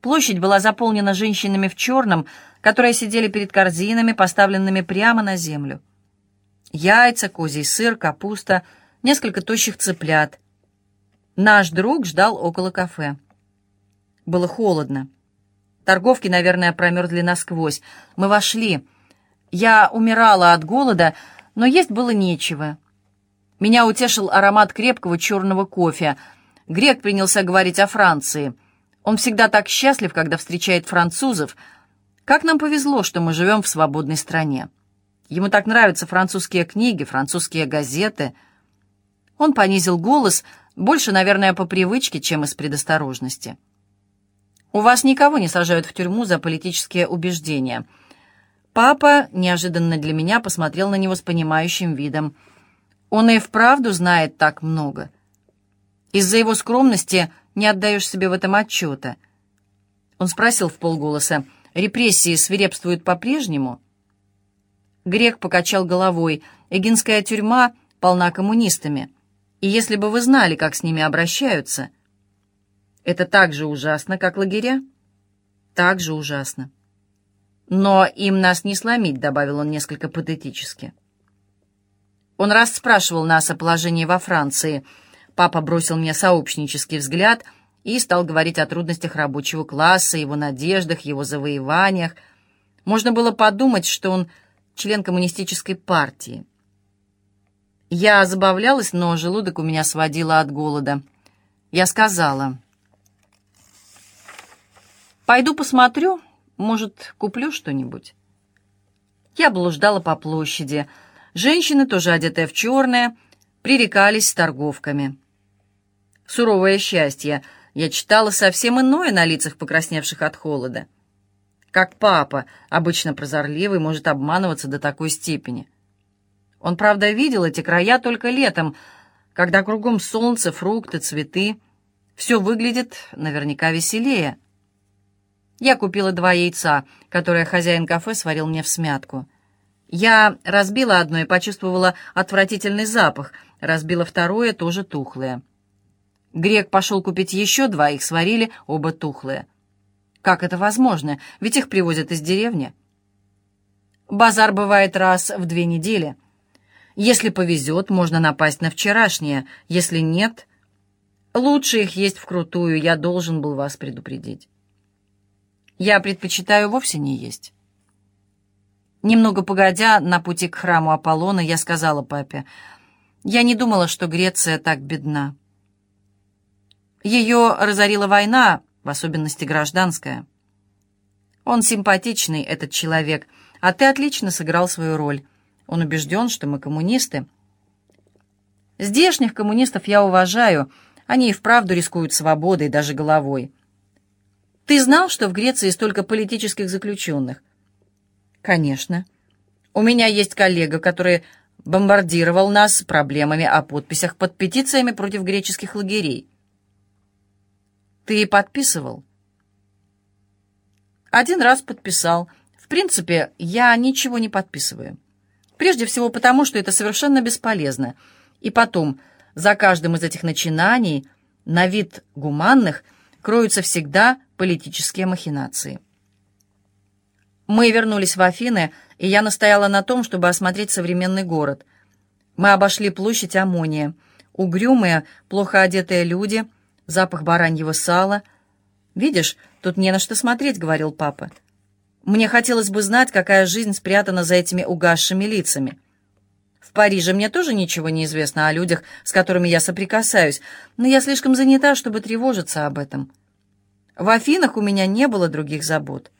Площадь была заполнена женщинами в черном, которые сидели перед корзинами, поставленными прямо на землю. Яйца, козий сыр, капуста, несколько тощих цыплят. Наш друг ждал около кафе. Было холодно. Торговки, наверное, промерзли насквозь. Мы вошли. Я умирала от голода, но есть было нечего. Меня утешил аромат крепкого черного кофе. Грек принялся говорить о Франции. Он всегда так счастлив, когда встречает французов. Как нам повезло, что мы живем в свободной стране. Ему так нравятся французские книги, французские газеты. Он понизил голос, больше, наверное, по привычке, чем из предосторожности. «У вас никого не сажают в тюрьму за политические убеждения». Папа неожиданно для меня посмотрел на него с понимающим видом. Он и вправду знает так много. Из-за его скромности не отдаешь себе в этом отчета. Он спросил в полголоса, репрессии свирепствуют по-прежнему? Грек покачал головой. Эгинская тюрьма полна коммунистами. И если бы вы знали, как с ними обращаются... Это так же ужасно, как лагеря? Так же ужасно. Но им нас не сломить, добавил он несколько патетически. Он раз спрашивал нас о положении во Франции. Папа бросил мне сообщнический взгляд и стал говорить о трудностях рабочего класса, его надеждах, его завоеваниях. Можно было подумать, что он член коммунистической партии. Я забавлялась, но желудок у меня сводило от голода. Я сказала, «Пойду посмотрю, может, куплю что-нибудь?» Я блуждала по площади. Женщины, тоже одетые в черное, пререкались с торговками. Суровое счастье. Я читала совсем иное на лицах, покрасневших от холода. Как папа, обычно прозорливый, может обманываться до такой степени. Он, правда, видел эти края только летом, когда кругом солнце, фрукты, цветы. Все выглядит наверняка веселее. Я купила два яйца, которые хозяин кафе сварил мне в смятку. Я разбила одно и почувствовала отвратительный запах, разбила второе, тоже тухлое. Грек пошел купить еще два, их сварили, оба тухлые. Как это возможно? Ведь их привозят из деревни. Базар бывает раз в две недели. Если повезет, можно напасть на вчерашнее. Если нет, лучше их есть вкрутую, я должен был вас предупредить. Я предпочитаю вовсе не есть. Немного погодя, на пути к храму Аполлона, я сказала папе, я не думала, что Греция так бедна. Ее разорила война, в особенности гражданская. Он симпатичный, этот человек, а ты отлично сыграл свою роль. Он убежден, что мы коммунисты. Здешних коммунистов я уважаю, они и вправду рискуют свободой, даже головой. Ты знал, что в Греции столько политических заключенных? Конечно. У меня есть коллега, который бомбардировал нас проблемами о подписях под петициями против греческих лагерей. Ты подписывал? Один раз подписал. В принципе, я ничего не подписываю. Прежде всего потому, что это совершенно бесполезно. И потом, за каждым из этих начинаний, на вид гуманных, кроются всегда политические махинации. Мы вернулись в Афины, и я настояла на том, чтобы осмотреть современный город. Мы обошли площадь Амония. Угрюмые, плохо одетые люди, запах бараньего сала. «Видишь, тут не на что смотреть», — говорил папа. «Мне хотелось бы знать, какая жизнь спрятана за этими угасшими лицами». В Париже мне тоже ничего не известно о людях, с которыми я соприкасаюсь, но я слишком занята, чтобы тревожиться об этом. В Афинах у меня не было других забот.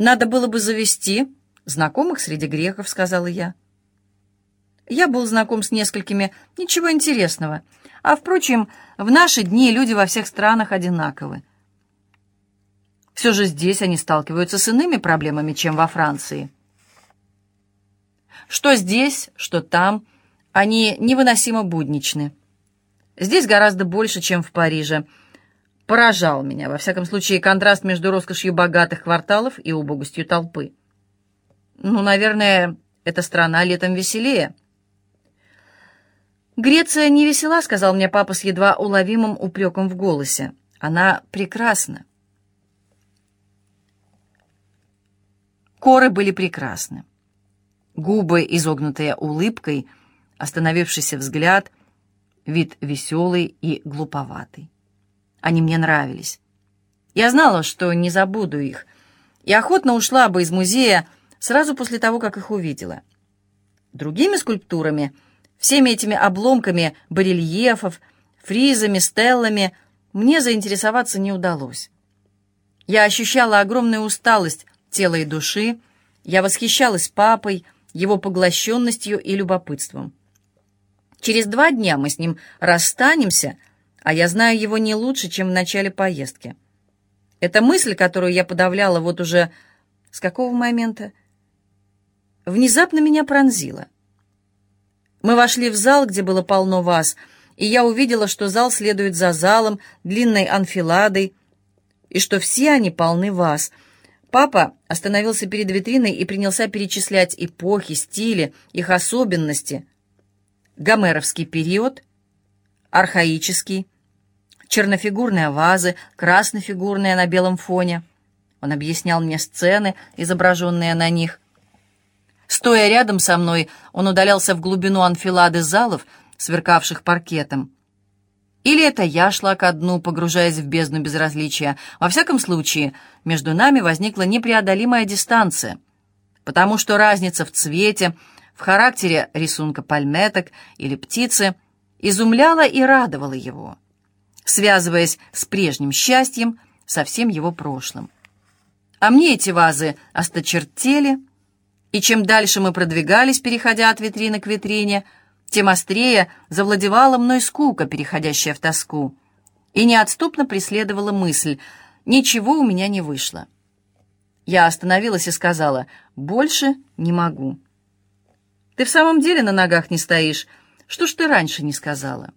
«Надо было бы завести знакомых среди греков», — сказала я. Я был знаком с несколькими, ничего интересного. А, впрочем, в наши дни люди во всех странах одинаковы. Все же здесь они сталкиваются с иными проблемами, чем во Франции. Что здесь, что там, они невыносимо будничны. Здесь гораздо больше, чем в Париже — поражал меня, во всяком случае, контраст между роскошью богатых кварталов и убогостью толпы. Ну, наверное, эта страна летом веселее. «Греция не весела», — сказал мне папа с едва уловимым упреком в голосе. «Она прекрасна». Коры были прекрасны. Губы, изогнутые улыбкой, остановившийся взгляд, вид веселый и глуповатый. Они мне нравились. Я знала, что не забуду их, и охотно ушла бы из музея сразу после того, как их увидела. Другими скульптурами, всеми этими обломками барельефов, фризами, стеллами мне заинтересоваться не удалось. Я ощущала огромную усталость тела и души, я восхищалась папой, его поглощенностью и любопытством. Через два дня мы с ним расстанемся, а я знаю его не лучше, чем в начале поездки. Эта мысль, которую я подавляла вот уже с какого момента, внезапно меня пронзила. Мы вошли в зал, где было полно вас, и я увидела, что зал следует за залом, длинной анфиладой, и что все они полны вас. Папа остановился перед витриной и принялся перечислять эпохи, стили, их особенности. Гомеровский период, архаический, чернофигурные вазы, краснофигурные на белом фоне. Он объяснял мне сцены, изображенные на них. Стоя рядом со мной, он удалялся в глубину анфилады залов, сверкавших паркетом. Или это я шла ко дну, погружаясь в бездну безразличия. Во всяком случае, между нами возникла непреодолимая дистанция, потому что разница в цвете, в характере рисунка пальметок или птицы изумляла и радовала его связываясь с прежним счастьем, со всем его прошлым. А мне эти вазы осточертели, и чем дальше мы продвигались, переходя от витрины к витрине, тем острее завладевала мной скука, переходящая в тоску, и неотступно преследовала мысль «ничего у меня не вышло». Я остановилась и сказала «больше не могу». «Ты в самом деле на ногах не стоишь? Что ж ты раньше не сказала?»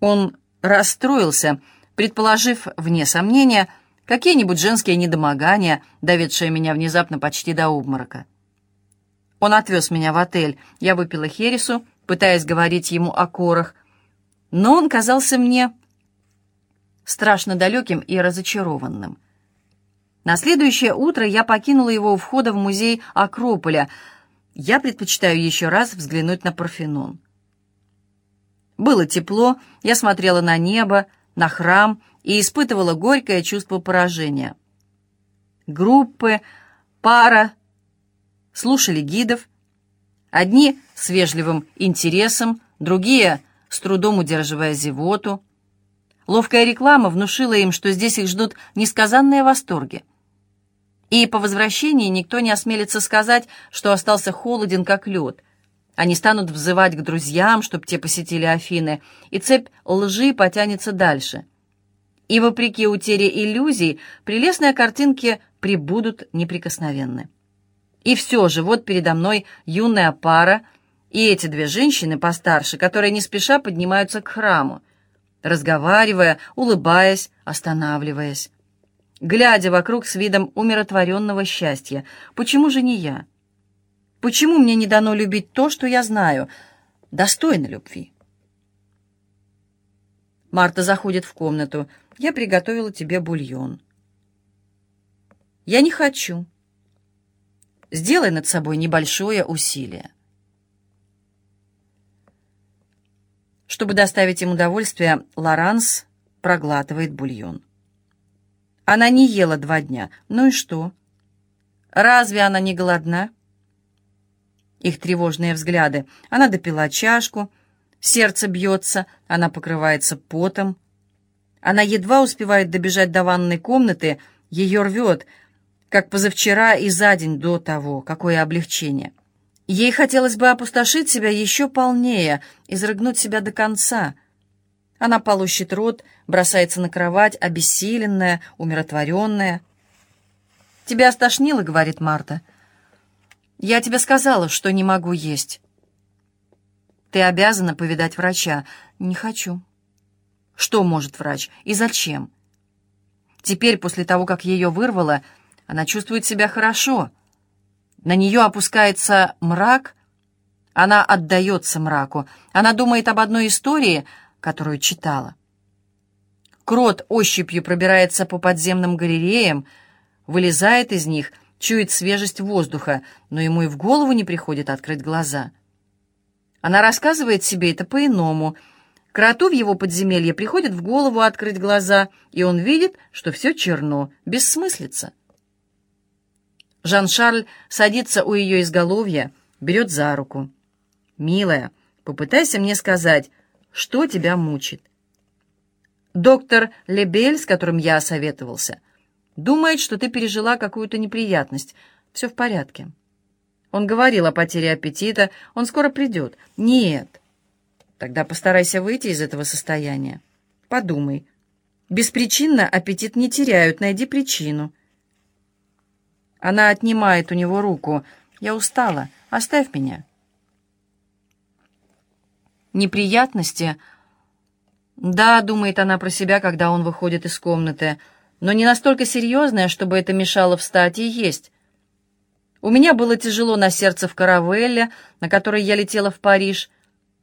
Он расстроился, предположив, вне сомнения, какие-нибудь женские недомогания, доведшие меня внезапно почти до обморока. Он отвез меня в отель. Я выпила хересу, пытаясь говорить ему о корах, но он казался мне страшно далеким и разочарованным. На следующее утро я покинула его у входа в музей Акрополя. Я предпочитаю еще раз взглянуть на Парфенон. Было тепло, я смотрела на небо, на храм и испытывала горькое чувство поражения. Группы, пара слушали гидов, одни с вежливым интересом, другие с трудом удерживая зевоту. Ловкая реклама внушила им, что здесь их ждут несказанные восторги. И по возвращении никто не осмелится сказать, что остался холоден, как лед — они станут взывать к друзьям, чтобы те посетили Афины, и цепь лжи потянется дальше. И, вопреки утере иллюзий, прелестные картинки прибудут неприкосновенны. И все же, вот передо мной юная пара, и эти две женщины постарше, которые не спеша поднимаются к храму, разговаривая, улыбаясь, останавливаясь, глядя вокруг с видом умиротворенного счастья. Почему же не я? Почему мне не дано любить то, что я знаю, достойно любви? Марта заходит в комнату. Я приготовила тебе бульон. Я не хочу. Сделай над собой небольшое усилие. Чтобы доставить им удовольствие, Лоранс проглатывает бульон. Она не ела два дня. Ну и что? Разве она не голодна? Их тревожные взгляды. Она допила чашку, сердце бьется, она покрывается потом. Она едва успевает добежать до ванной комнаты, ее рвет, как позавчера и за день до того, какое облегчение. Ей хотелось бы опустошить себя еще полнее, изрыгнуть себя до конца. Она полощет рот, бросается на кровать, обессиленная, умиротворенная. «Тебя стошнило?» — говорит Марта. — я тебе сказала, что не могу есть. Ты обязана повидать врача. Не хочу. Что может врач и зачем? Теперь, после того, как ее вырвало, она чувствует себя хорошо. На нее опускается мрак, она отдается мраку. Она думает об одной истории, которую читала. Крот ощупью пробирается по подземным галереям, вылезает из них чует свежесть воздуха, но ему и в голову не приходит открыть глаза. Она рассказывает себе это по-иному. Кроту в его подземелье приходит в голову открыть глаза, и он видит, что все черно, бессмыслица. Жан-Шарль садится у ее изголовья, берет за руку. «Милая, попытайся мне сказать, что тебя мучит». Доктор Лебель, с которым я советовался, думает, что ты пережила какую-то неприятность. Все в порядке. Он говорил о потере аппетита, он скоро придет. Нет. Тогда постарайся выйти из этого состояния. Подумай. Беспричинно аппетит не теряют, найди причину. Она отнимает у него руку. Я устала, оставь меня. Неприятности да, думает она про себя, когда он выходит из комнаты, но не настолько серьезная, чтобы это мешало встать и есть. У меня было тяжело на сердце в каравелле, на которой я летела в Париж.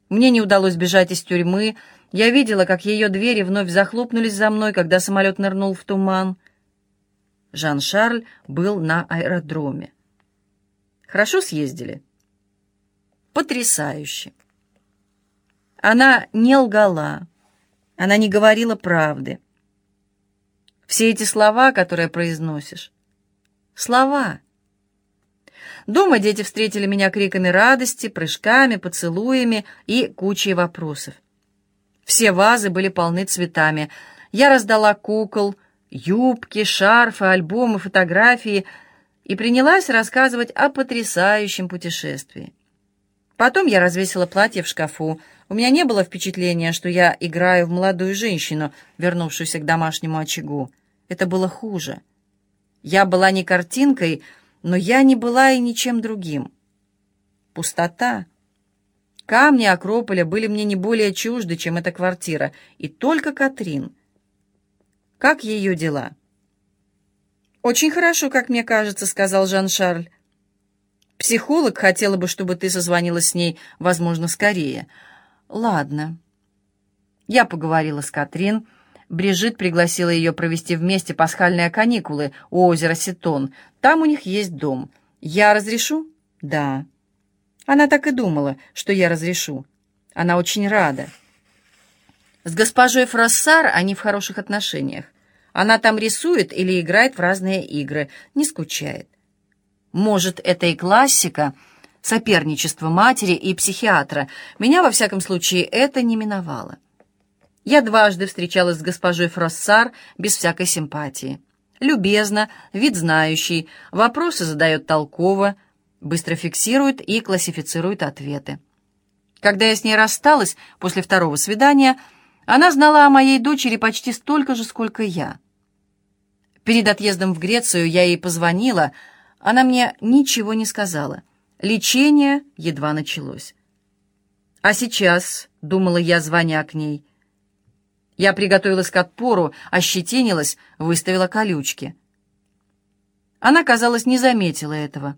Мне не удалось бежать из тюрьмы. Я видела, как ее двери вновь захлопнулись за мной, когда самолет нырнул в туман. Жан-Шарль был на аэродроме. Хорошо съездили? Потрясающе. Она не лгала. Она не говорила правды. Все эти слова, которые произносишь, слова. Дома дети встретили меня криками радости, прыжками, поцелуями и кучей вопросов. Все вазы были полны цветами. Я раздала кукол, юбки, шарфы, альбомы, фотографии и принялась рассказывать о потрясающем путешествии. Потом я развесила платье в шкафу. У меня не было впечатления, что я играю в молодую женщину, вернувшуюся к домашнему очагу. Это было хуже. Я была не картинкой, но я не была и ничем другим. Пустота. Камни Акрополя были мне не более чужды, чем эта квартира, и только Катрин. Как ее дела? «Очень хорошо, как мне кажется», — сказал Жан-Шарль. Психолог хотела бы, чтобы ты созвонилась с ней, возможно, скорее. Ладно. Я поговорила с Катрин. Брижит пригласила ее провести вместе пасхальные каникулы у озера Сетон. Там у них есть дом. Я разрешу? Да. Она так и думала, что я разрешу. Она очень рада. С госпожой Фроссар они в хороших отношениях. Она там рисует или играет в разные игры, не скучает. Может, это и классика, соперничество матери и психиатра. Меня, во всяком случае, это не миновало. Я дважды встречалась с госпожой Фроссар без всякой симпатии. Любезно, вид знающий, вопросы задает толково, быстро фиксирует и классифицирует ответы. Когда я с ней рассталась после второго свидания, она знала о моей дочери почти столько же, сколько я. Перед отъездом в Грецию я ей позвонила — она мне ничего не сказала. Лечение едва началось. А сейчас, — думала я, звоня к ней, — я приготовилась к отпору, ощетинилась, выставила колючки. Она, казалось, не заметила этого.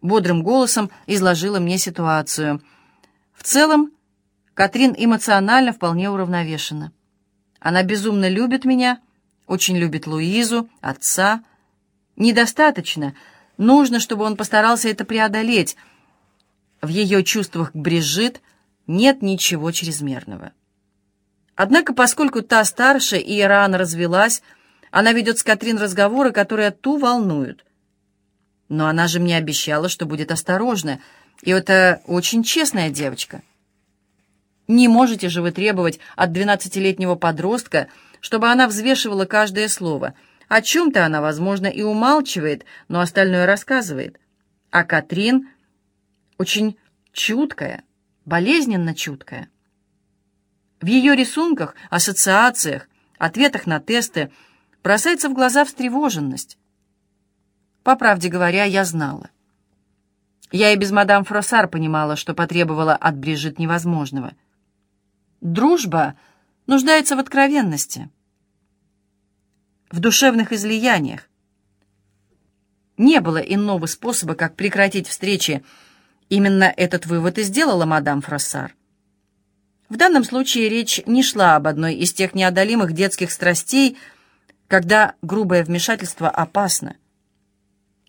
Бодрым голосом изложила мне ситуацию. В целом, Катрин эмоционально вполне уравновешена. Она безумно любит меня, очень любит Луизу, отца. Недостаточно — Нужно, чтобы он постарался это преодолеть. В ее чувствах к Брижит нет ничего чрезмерного. Однако, поскольку та старше и рано развелась, она ведет с Катрин разговоры, которые ту волнуют. Но она же мне обещала, что будет осторожна, и это очень честная девочка. Не можете же вы требовать от двенадцатилетнего подростка, чтобы она взвешивала каждое слово — о чем-то она, возможно, и умалчивает, но остальное рассказывает. А Катрин очень чуткая, болезненно чуткая. В ее рисунках, ассоциациях, ответах на тесты бросается в глаза встревоженность. По правде говоря, я знала. Я и без мадам Фросар понимала, что потребовала от Брижит невозможного. Дружба нуждается в откровенности в душевных излияниях. Не было иного способа, как прекратить встречи. Именно этот вывод и сделала мадам Фроссар. В данном случае речь не шла об одной из тех неодолимых детских страстей, когда грубое вмешательство опасно.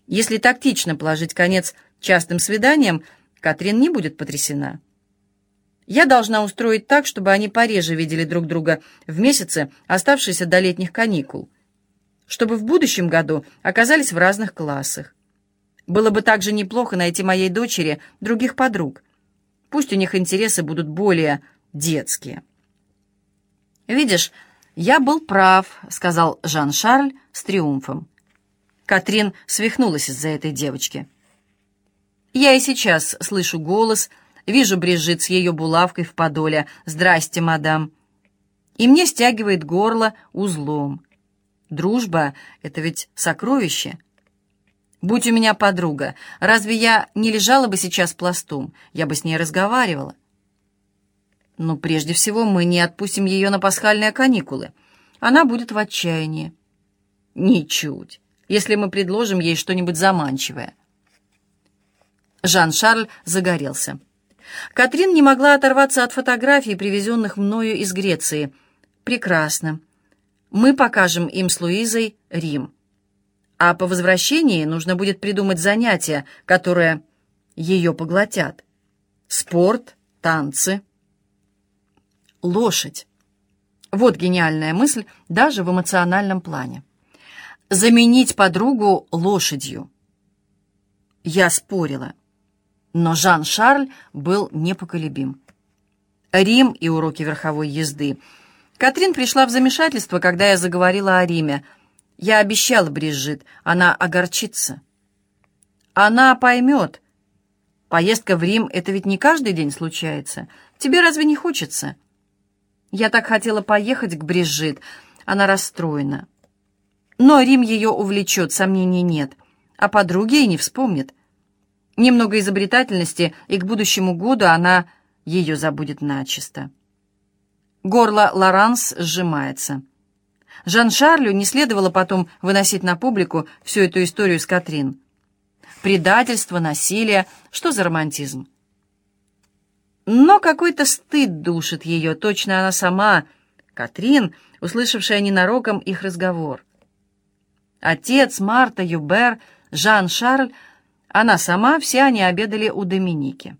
Если тактично положить конец частым свиданиям, Катрин не будет потрясена. Я должна устроить так, чтобы они пореже видели друг друга в месяце, оставшиеся до летних каникул, чтобы в будущем году оказались в разных классах. Было бы также неплохо найти моей дочери других подруг. Пусть у них интересы будут более детские. «Видишь, я был прав», — сказал Жан-Шарль с триумфом. Катрин свихнулась из-за этой девочки. Я и сейчас слышу голос, вижу Брижит с ее булавкой в подоле «Здрасте, мадам». И мне стягивает горло узлом. Дружба — это ведь сокровище. Будь у меня подруга, разве я не лежала бы сейчас пластом? Я бы с ней разговаривала. Но прежде всего мы не отпустим ее на пасхальные каникулы. Она будет в отчаянии. Ничуть, если мы предложим ей что-нибудь заманчивое. Жан-Шарль загорелся. Катрин не могла оторваться от фотографий, привезенных мною из Греции. «Прекрасно. Мы покажем им с Луизой Рим. А по возвращении нужно будет придумать занятия, которые ее поглотят. Спорт, танцы, лошадь. Вот гениальная мысль даже в эмоциональном плане. Заменить подругу лошадью. Я спорила. Но Жан-Шарль был непоколебим. Рим и уроки верховой езды. Катрин пришла в замешательство, когда я заговорила о Риме. Я обещала Брижит, она огорчится. Она поймет. Поездка в Рим — это ведь не каждый день случается. Тебе разве не хочется? Я так хотела поехать к Брижит. Она расстроена. Но Рим ее увлечет, сомнений нет. А подруге и не вспомнит. Немного изобретательности, и к будущему году она ее забудет начисто. Горло Лоранс сжимается. Жан-Шарлю не следовало потом выносить на публику всю эту историю с Катрин. Предательство, насилие, что за романтизм? Но какой-то стыд душит ее, точно она сама, Катрин, услышавшая ненароком их разговор. Отец, Марта, Юбер, Жан-Шарль — она сама, все они обедали у Доминики.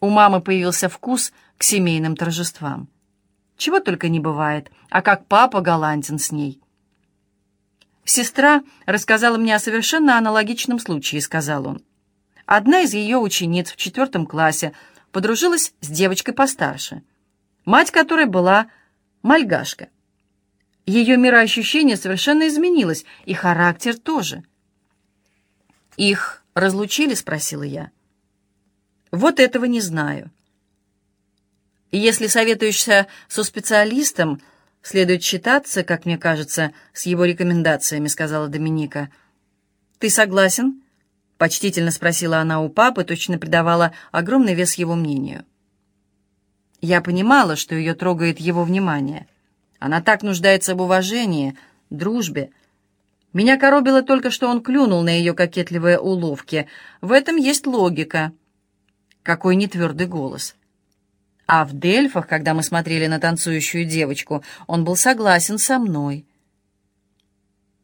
У мамы появился вкус к семейным торжествам. Чего только не бывает, а как папа галантен с ней. «Сестра рассказала мне о совершенно аналогичном случае», — сказал он. Одна из ее учениц в четвертом классе подружилась с девочкой постарше, мать которой была мальгашка. Ее мироощущение совершенно изменилось, и характер тоже. Их «Разлучили?» — спросила я. «Вот этого не знаю. Если советуешься со специалистом, следует считаться, как мне кажется, с его рекомендациями», — сказала Доминика. «Ты согласен?» — почтительно спросила она у папы, точно придавала огромный вес его мнению. Я понимала, что ее трогает его внимание. Она так нуждается в уважении, дружбе, меня коробило только, что он клюнул на ее кокетливые уловки. В этом есть логика. Какой нетвердый голос. А в Дельфах, когда мы смотрели на танцующую девочку, он был согласен со мной.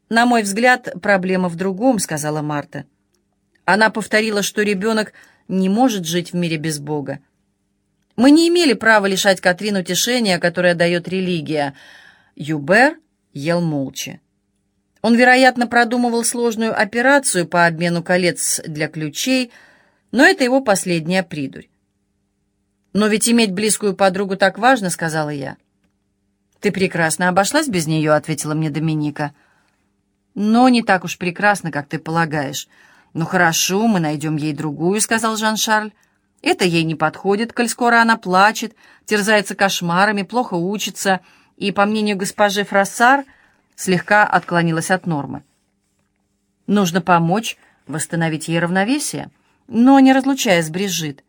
«На мой взгляд, проблема в другом», — сказала Марта. Она повторила, что ребенок не может жить в мире без Бога. Мы не имели права лишать Катрин утешения, которое дает религия. Юбер ел молча. Он, вероятно, продумывал сложную операцию по обмену колец для ключей, но это его последняя придурь. «Но ведь иметь близкую подругу так важно», — сказала я. «Ты прекрасно обошлась без нее», — ответила мне Доминика. «Но не так уж прекрасно, как ты полагаешь. Ну хорошо, мы найдем ей другую», — сказал Жан-Шарль. «Это ей не подходит, коль скоро она плачет, терзается кошмарами, плохо учится, и, по мнению госпожи Фрассар, — слегка отклонилась от нормы. Нужно помочь восстановить ей равновесие, но не разлучая с Брижит.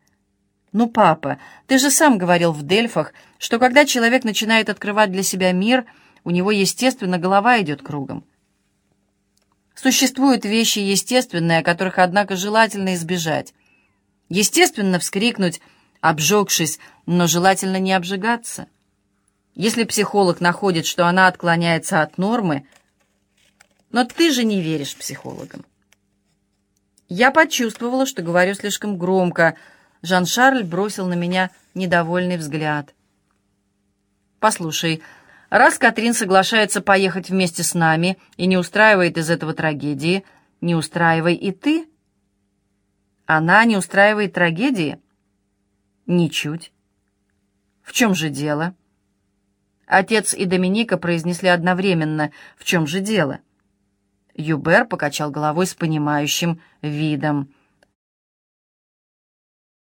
«Ну, папа, ты же сам говорил в Дельфах, что когда человек начинает открывать для себя мир, у него, естественно, голова идет кругом. Существуют вещи естественные, которых, однако, желательно избежать. Естественно, вскрикнуть, обжегшись, но желательно не обжигаться. Если психолог находит, что она отклоняется от нормы, но ты же не веришь психологам. Я почувствовала, что говорю слишком громко. Жан-Шарль бросил на меня недовольный взгляд. «Послушай, раз Катрин соглашается поехать вместе с нами и не устраивает из этого трагедии, не устраивай и ты». «Она не устраивает трагедии?» «Ничуть». «В чем же дело?» Отец и Доминика произнесли одновременно «В чем же дело?» Юбер покачал головой с понимающим видом –